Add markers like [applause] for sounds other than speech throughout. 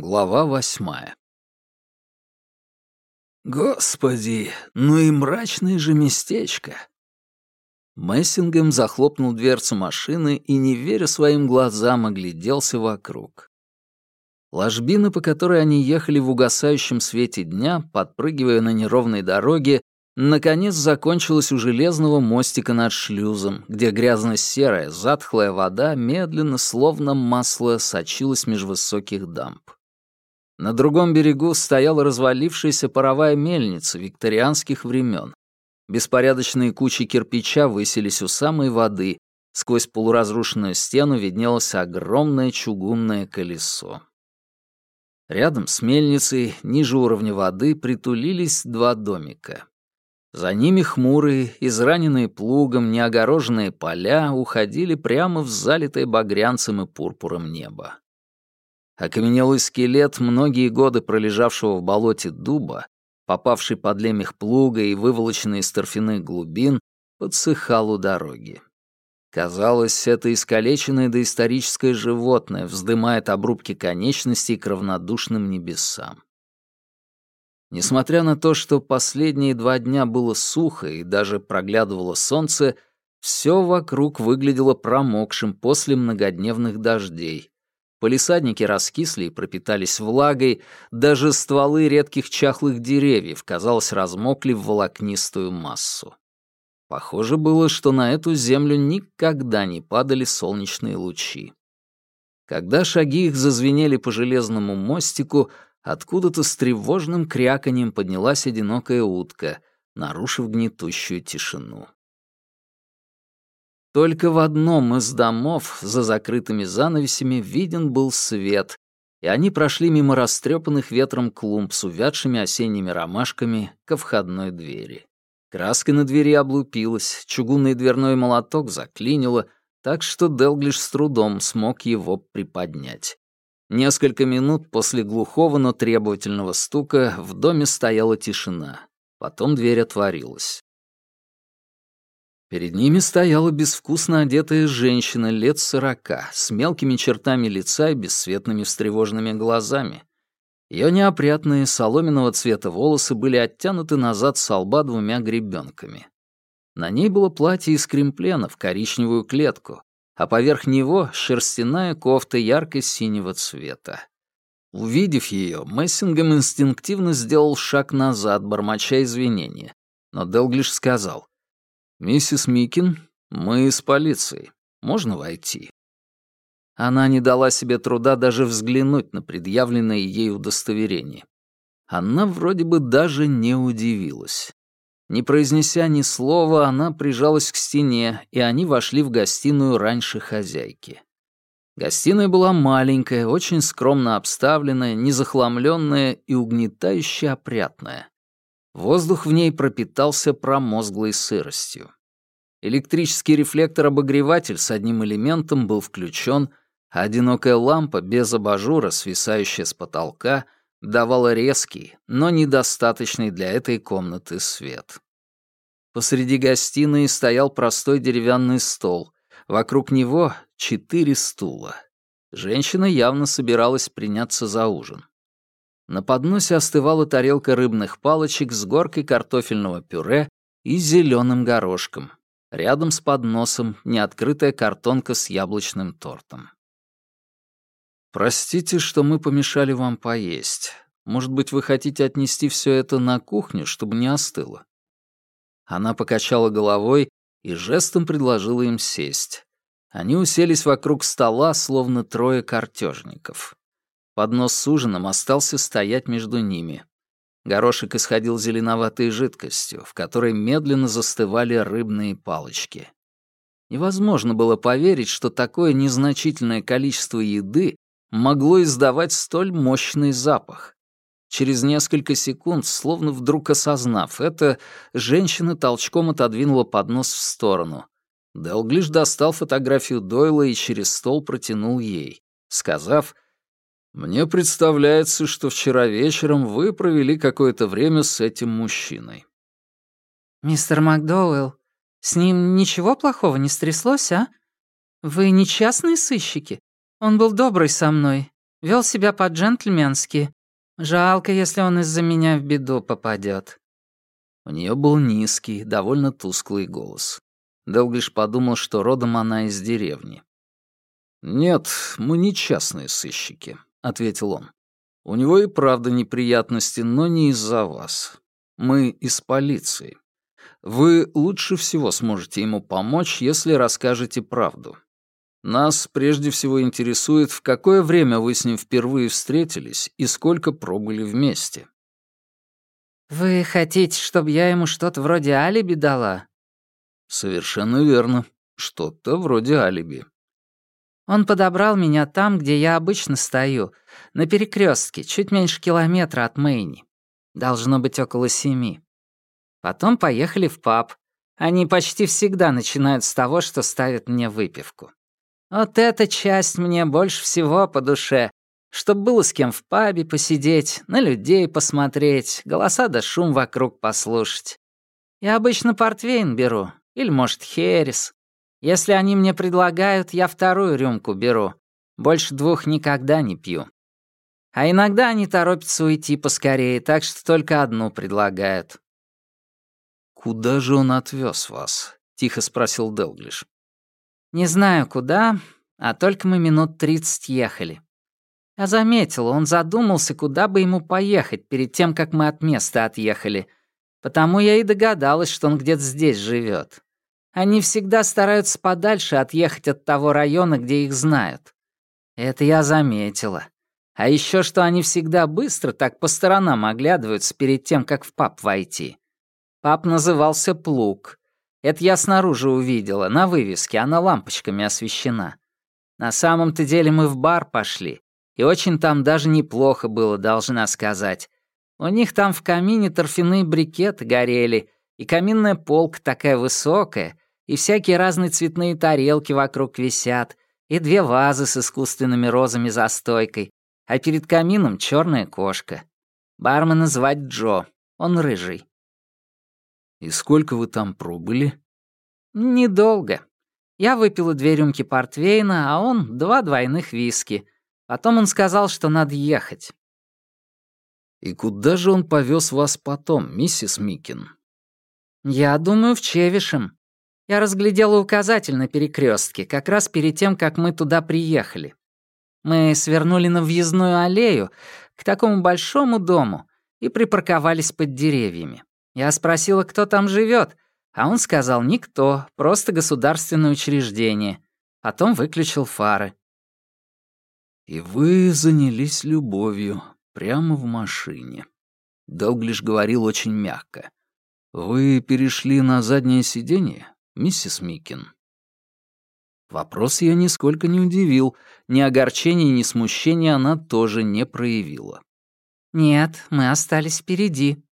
Глава восьмая «Господи, ну и мрачное же местечко!» Мессингем захлопнул дверцу машины и, не веря своим глазам, огляделся вокруг. Ложбина, по которой они ехали в угасающем свете дня, подпрыгивая на неровной дороге, наконец закончилась у железного мостика над шлюзом, где грязно-серая, затхлая вода медленно, словно масло, сочилась меж высоких дамб. На другом берегу стояла развалившаяся паровая мельница викторианских времен. Беспорядочные кучи кирпича высились у самой воды, сквозь полуразрушенную стену виднелось огромное чугунное колесо. Рядом с мельницей, ниже уровня воды, притулились два домика. За ними хмурые, израненные плугом, неогороженные поля уходили прямо в залитое багрянцем и пурпуром небо. Окаменелый скелет, многие годы пролежавшего в болоте дуба, попавший под лемех плуга и выволоченный из торфяных глубин, подсыхал у дороги. Казалось, это искалеченное доисторическое животное вздымает обрубки конечностей к равнодушным небесам. Несмотря на то, что последние два дня было сухо и даже проглядывало солнце, все вокруг выглядело промокшим после многодневных дождей, Полисадники раскисли и пропитались влагой, даже стволы редких чахлых деревьев, казалось, размокли в волокнистую массу. Похоже было, что на эту землю никогда не падали солнечные лучи. Когда шаги их зазвенели по железному мостику, откуда-то с тревожным кряканьем поднялась одинокая утка, нарушив гнетущую тишину. Только в одном из домов за закрытыми занавесями виден был свет, и они прошли мимо растрепанных ветром клумб с увядшими осенними ромашками ко входной двери. Краска на двери облупилась, чугунный дверной молоток заклинило, так что Делглиш с трудом смог его приподнять. Несколько минут после глухого, но требовательного стука в доме стояла тишина. Потом дверь отворилась. Перед ними стояла безвкусно одетая женщина лет сорока, с мелкими чертами лица и бесцветными встревоженными глазами. Ее неопрятные соломенного цвета волосы были оттянуты назад со лба двумя гребенками. На ней было платье из кремплена в коричневую клетку, а поверх него — шерстяная кофта ярко-синего цвета. Увидев ее, Мессингем инстинктивно сделал шаг назад, бормоча извинения. Но Делглиш сказал, «Миссис Микин, мы из полиции. Можно войти?» Она не дала себе труда даже взглянуть на предъявленное ей удостоверение. Она вроде бы даже не удивилась. Не произнеся ни слова, она прижалась к стене, и они вошли в гостиную раньше хозяйки. Гостиная была маленькая, очень скромно обставленная, незахламленная и угнетающе опрятная. Воздух в ней пропитался промозглой сыростью. Электрический рефлектор-обогреватель с одним элементом был включен, а одинокая лампа без абажура, свисающая с потолка, давала резкий, но недостаточный для этой комнаты свет. Посреди гостиной стоял простой деревянный стол. Вокруг него четыре стула. Женщина явно собиралась приняться за ужин. На подносе остывала тарелка рыбных палочек с горкой картофельного пюре и зеленым горошком. Рядом с подносом неоткрытая картонка с яблочным тортом. «Простите, что мы помешали вам поесть. Может быть, вы хотите отнести все это на кухню, чтобы не остыло?» Она покачала головой и жестом предложила им сесть. Они уселись вокруг стола, словно трое картежников. Поднос с ужином остался стоять между ними. Горошек исходил зеленоватой жидкостью, в которой медленно застывали рыбные палочки. Невозможно было поверить, что такое незначительное количество еды могло издавать столь мощный запах. Через несколько секунд, словно вдруг осознав это, женщина толчком отодвинула поднос в сторону. Делглиш достал фотографию Дойла и через стол протянул ей, сказав — мне представляется, что вчера вечером вы провели какое-то время с этим мужчиной. Мистер Макдоуэлл, с ним ничего плохого не стряслось, а? Вы не частные сыщики? Он был добрый со мной. Вел себя по-джентльменски. Жалко, если он из-за меня в беду попадет. У нее был низкий, довольно тусклый голос. Делглиш подумал, что родом она из деревни. «Нет, мы не частные сыщики», — ответил он. «У него и правда неприятности, но не из-за вас. Мы из полиции. Вы лучше всего сможете ему помочь, если расскажете правду. Нас прежде всего интересует, в какое время вы с ним впервые встретились и сколько пробыли вместе». «Вы хотите, чтобы я ему что-то вроде алиби дала?» «Совершенно верно. Что-то вроде алиби». Он подобрал меня там, где я обычно стою, на перекрестке, чуть меньше километра от Мэйни. Должно быть около семи. Потом поехали в паб. Они почти всегда начинают с того, что ставят мне выпивку. Вот эта часть мне больше всего по душе, чтобы было с кем в пабе посидеть, на людей посмотреть, голоса да шум вокруг послушать. Я обычно портвейн беру, или, может, херес. Если они мне предлагают, я вторую рюмку беру. Больше двух никогда не пью. А иногда они торопятся уйти поскорее, так что только одну предлагают. «Куда же он отвез вас?» — тихо спросил Делглиш. «Не знаю, куда, а только мы минут тридцать ехали. Я заметил, он задумался, куда бы ему поехать перед тем, как мы от места отъехали. Потому я и догадалась, что он где-то здесь живет. Они всегда стараются подальше отъехать от того района, где их знают. Это я заметила. А еще что они всегда быстро так по сторонам оглядываются перед тем, как в паб войти. Паб назывался «Плуг». Это я снаружи увидела, на вывеске, она лампочками освещена. На самом-то деле мы в бар пошли, и очень там даже неплохо было, должна сказать. У них там в камине торфяные брикеты горели, и каминная полка такая высокая, и всякие разные цветные тарелки вокруг висят, и две вазы с искусственными розами за стойкой, а перед камином черная кошка. Бармена звать Джо, он рыжий. «И сколько вы там пробыли?» «Недолго. Я выпила две рюмки портвейна, а он — два двойных виски. Потом он сказал, что надо ехать». «И куда же он повез вас потом, миссис Микин?» «Я думаю, в Чевишем. Я разглядела указатель на перекрестке, как раз перед тем, как мы туда приехали. Мы свернули на въездную аллею к такому большому дому и припарковались под деревьями. Я спросила, кто там живет, а он сказал, никто, просто государственное учреждение. Потом выключил фары. «И вы занялись любовью прямо в машине», — Делглиш говорил очень мягко. «Вы перешли на заднее сиденье?» миссис Микин. Вопрос ее нисколько не удивил, ни огорчения, ни смущения она тоже не проявила. «Нет, мы остались впереди».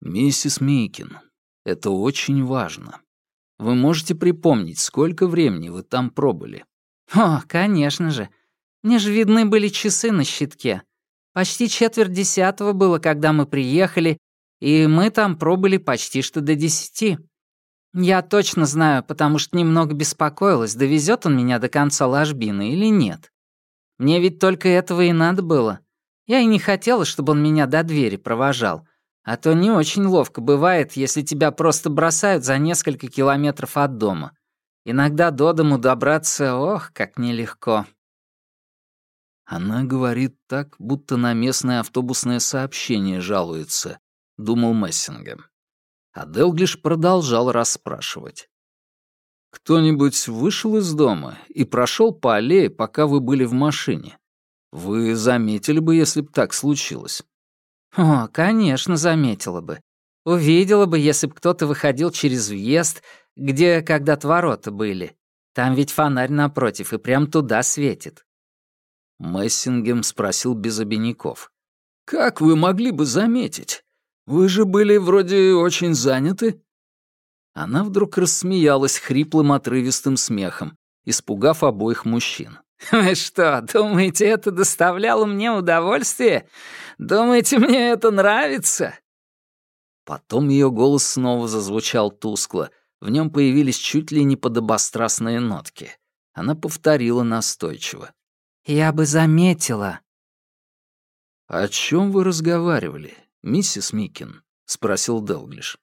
«Миссис Микин, это очень важно. Вы можете припомнить, сколько времени вы там пробыли?» «О, конечно же. Мне же видны были часы на щитке. Почти четверть десятого было, когда мы приехали, и мы там пробыли почти что до десяти». «Я точно знаю, потому что немного беспокоилась, довезет он меня до конца ложбины или нет. Мне ведь только этого и надо было. Я и не хотела, чтобы он меня до двери провожал. А то не очень ловко бывает, если тебя просто бросают за несколько километров от дома. Иногда до дому добраться, ох, как нелегко». Она говорит так, будто на местное автобусное сообщение жалуется, думал Мессингем. А Делглиш продолжал расспрашивать. «Кто-нибудь вышел из дома и прошел по аллее, пока вы были в машине? Вы заметили бы, если бы так случилось?» «О, конечно, заметила бы. Увидела бы, если бы кто-то выходил через въезд, где когда-то ворота были. Там ведь фонарь напротив, и прям туда светит». Мессингем спросил без обиняков. «Как вы могли бы заметить? Вы же были вроде очень заняты?» Она вдруг рассмеялась хриплым отрывистым смехом, испугав обоих мужчин. [laughs] «Вы что, думаете, это доставляло мне удовольствие? Думаете, мне это нравится?» Потом ее голос снова зазвучал тускло, в нем появились чуть ли не подобострастные нотки. Она повторила настойчиво. Я бы заметила». «О чем вы разговаривали, миссис Микин?» — спросил Делглиш.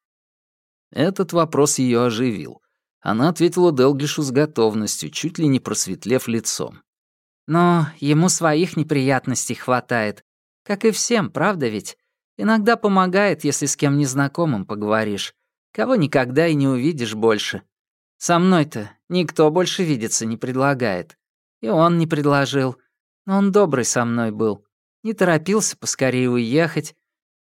Этот вопрос ее оживил. Она ответила Делглишу с готовностью, чуть ли не просветлев лицом. «Но ему своих неприятностей хватает. Как и всем, правда ведь? Иногда помогает, если с кем незнакомым поговоришь. Кого никогда и не увидишь больше. Со мной-то никто больше видеться не предлагает. И он не предложил. Но он добрый со мной был. Не торопился поскорее уехать.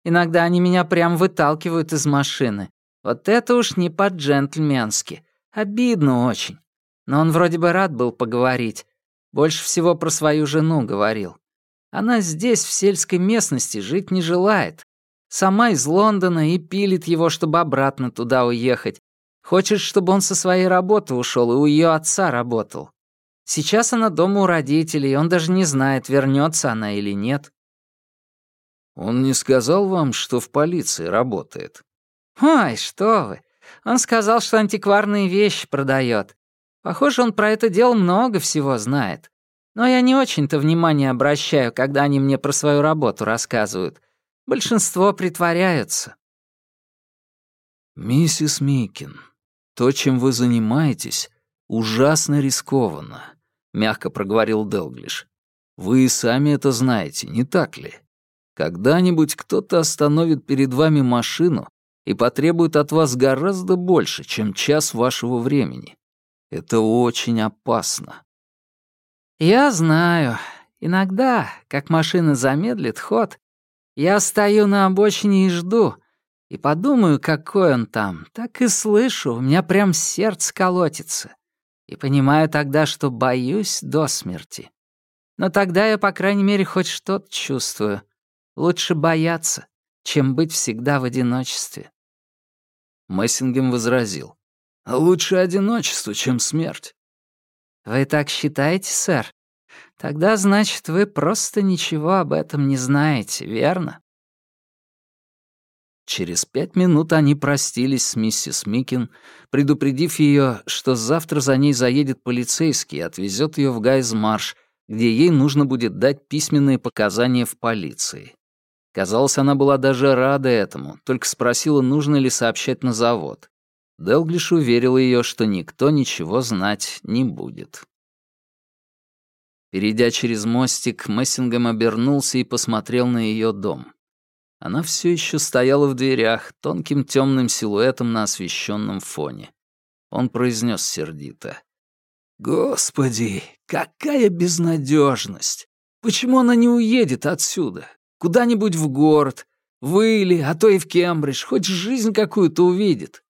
Иногда они меня прям выталкивают из машины. Вот это уж не по-джентльменски. Обидно очень. Но он вроде бы рад был поговорить. Больше всего про свою жену говорил. Она здесь, в сельской местности, жить не желает. Сама из Лондона и пилит его, чтобы обратно туда уехать. Хочет, чтобы он со своей работы ушел и у ее отца работал. Сейчас она дома у родителей, он даже не знает, вернется она или нет. Он не сказал вам, что в полиции работает? Ой, что вы. Он сказал, что антикварные вещи продает. Похоже, он про это дело много всего знает. Но я не очень-то внимание обращаю, когда они мне про свою работу рассказывают. Большинство притворяются. «Миссис Микин, то, чем вы занимаетесь, ужасно рискованно», — мягко проговорил Делглиш. «Вы и сами это знаете, не так ли? Когда-нибудь кто-то остановит перед вами машину и потребует от вас гораздо больше, чем час вашего времени. Это очень опасно». «Я знаю. Иногда, как машина замедлит ход, я стою на обочине и жду, и подумаю, какой он там, так и слышу, у меня прям сердце колотится. И понимаю тогда, что боюсь до смерти. Но тогда я, по крайней мере, хоть что-то чувствую. Лучше бояться, чем быть всегда в одиночестве. Мессингем возразил. «Лучше одиночество, чем смерть». «Вы так считаете, сэр? Тогда, значит, вы просто ничего об этом не знаете, верно?» Через пять минут они простились с миссис Микин, предупредив ее, что завтра за ней заедет полицейский и отвезет ее в Гайзмарш, где ей нужно будет дать письменные показания в полиции. Казалось, она была даже рада этому, только спросила, нужно ли сообщать на завод. Делглиш уверил ее, что никто ничего знать не будет. Перейдя через мостик, Мессингем обернулся и посмотрел на ее дом. Она все еще стояла в дверях, тонким темным силуэтом на освещенном фоне. Он произнес сердито. «Господи, какая безнадежность! Почему она не уедет отсюда? Куда-нибудь в город, в Или, а то и в Кембридж, хоть жизнь какую-то увидит?»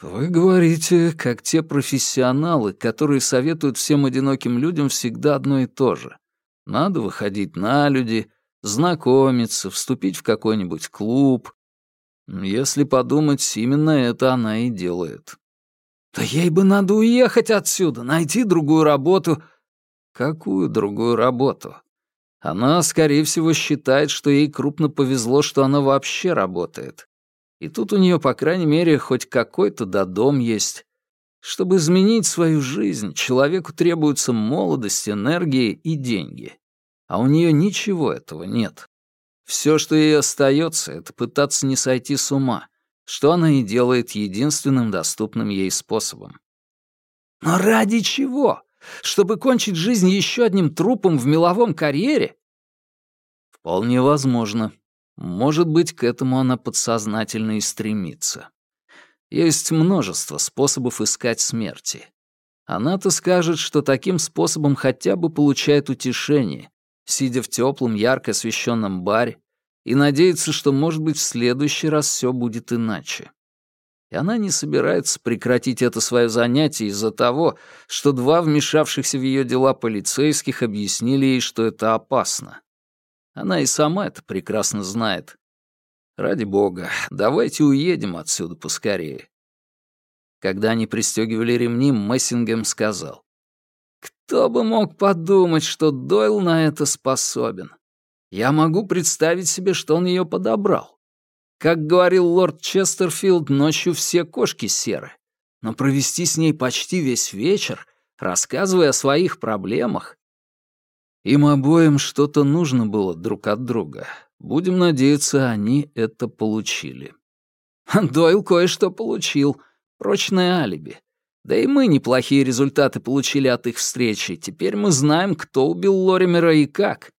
«Вы говорите, как те профессионалы, которые советуют всем одиноким людям всегда одно и то же. Надо выходить на люди, знакомиться, вступить в какой-нибудь клуб. Если подумать, именно это она и делает. Да ей бы надо уехать отсюда, найти другую работу. Какую другую работу? Она, скорее всего, считает, что ей крупно повезло, что она вообще работает. И тут у нее, по крайней мере, хоть какой-то додом есть. Чтобы изменить свою жизнь, человеку требуется молодость, энергия и деньги а у нее ничего этого нет. Все, что ей остается, это пытаться не сойти с ума, что она и делает единственным доступным ей способом. Но ради чего? Чтобы кончить жизнь еще одним трупом в меловом карьере? Вполне возможно. Может быть, к этому она подсознательно и стремится. Есть множество способов искать смерти. Она-то скажет, что таким способом хотя бы получает утешение, сидя в теплом, ярко освещенном баре, и надеется, что, может быть, в следующий раз все будет иначе. И она не собирается прекратить это свое занятие из-за того, что два вмешавшихся в ее дела полицейских объяснили ей, что это опасно. Она и сама это прекрасно знает. Ради бога, давайте уедем отсюда поскорее. Когда они пристегивали ремни, Мессингем сказал. Кто бы мог подумать, что Дойл на это способен? Я могу представить себе, что он ее подобрал. Как говорил лорд Честерфилд, ночью все кошки серы. Но провести с ней почти весь вечер, рассказывая о своих проблемах, Им обоим что-то нужно было друг от друга. Будем надеяться, они это получили. [laughs] Дойл кое-что получил. Прочное алиби. Да и мы неплохие результаты получили от их встречи. Теперь мы знаем, кто убил Лоримера и как.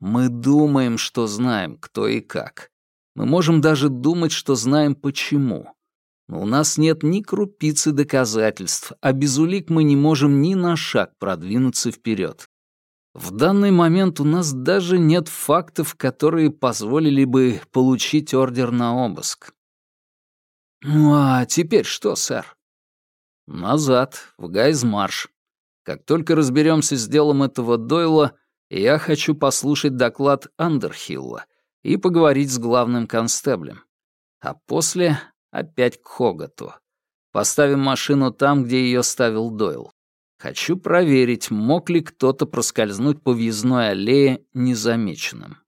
Мы думаем, что знаем, кто и как. Мы можем даже думать, что знаем почему. Но у нас нет ни крупицы доказательств, а без улик мы не можем ни на шаг продвинуться вперед. В данный момент у нас даже нет фактов, которые позволили бы получить ордер на обыск. Ну а теперь что, сэр? Назад, в Гайзмарш. Как только разберемся с делом этого Дойла, я хочу послушать доклад Андерхилла и поговорить с главным констеблем. А после опять к Хогату. Поставим машину там, где ее ставил Дойл. Хочу проверить, мог ли кто-то проскользнуть по въездной аллее незамеченным.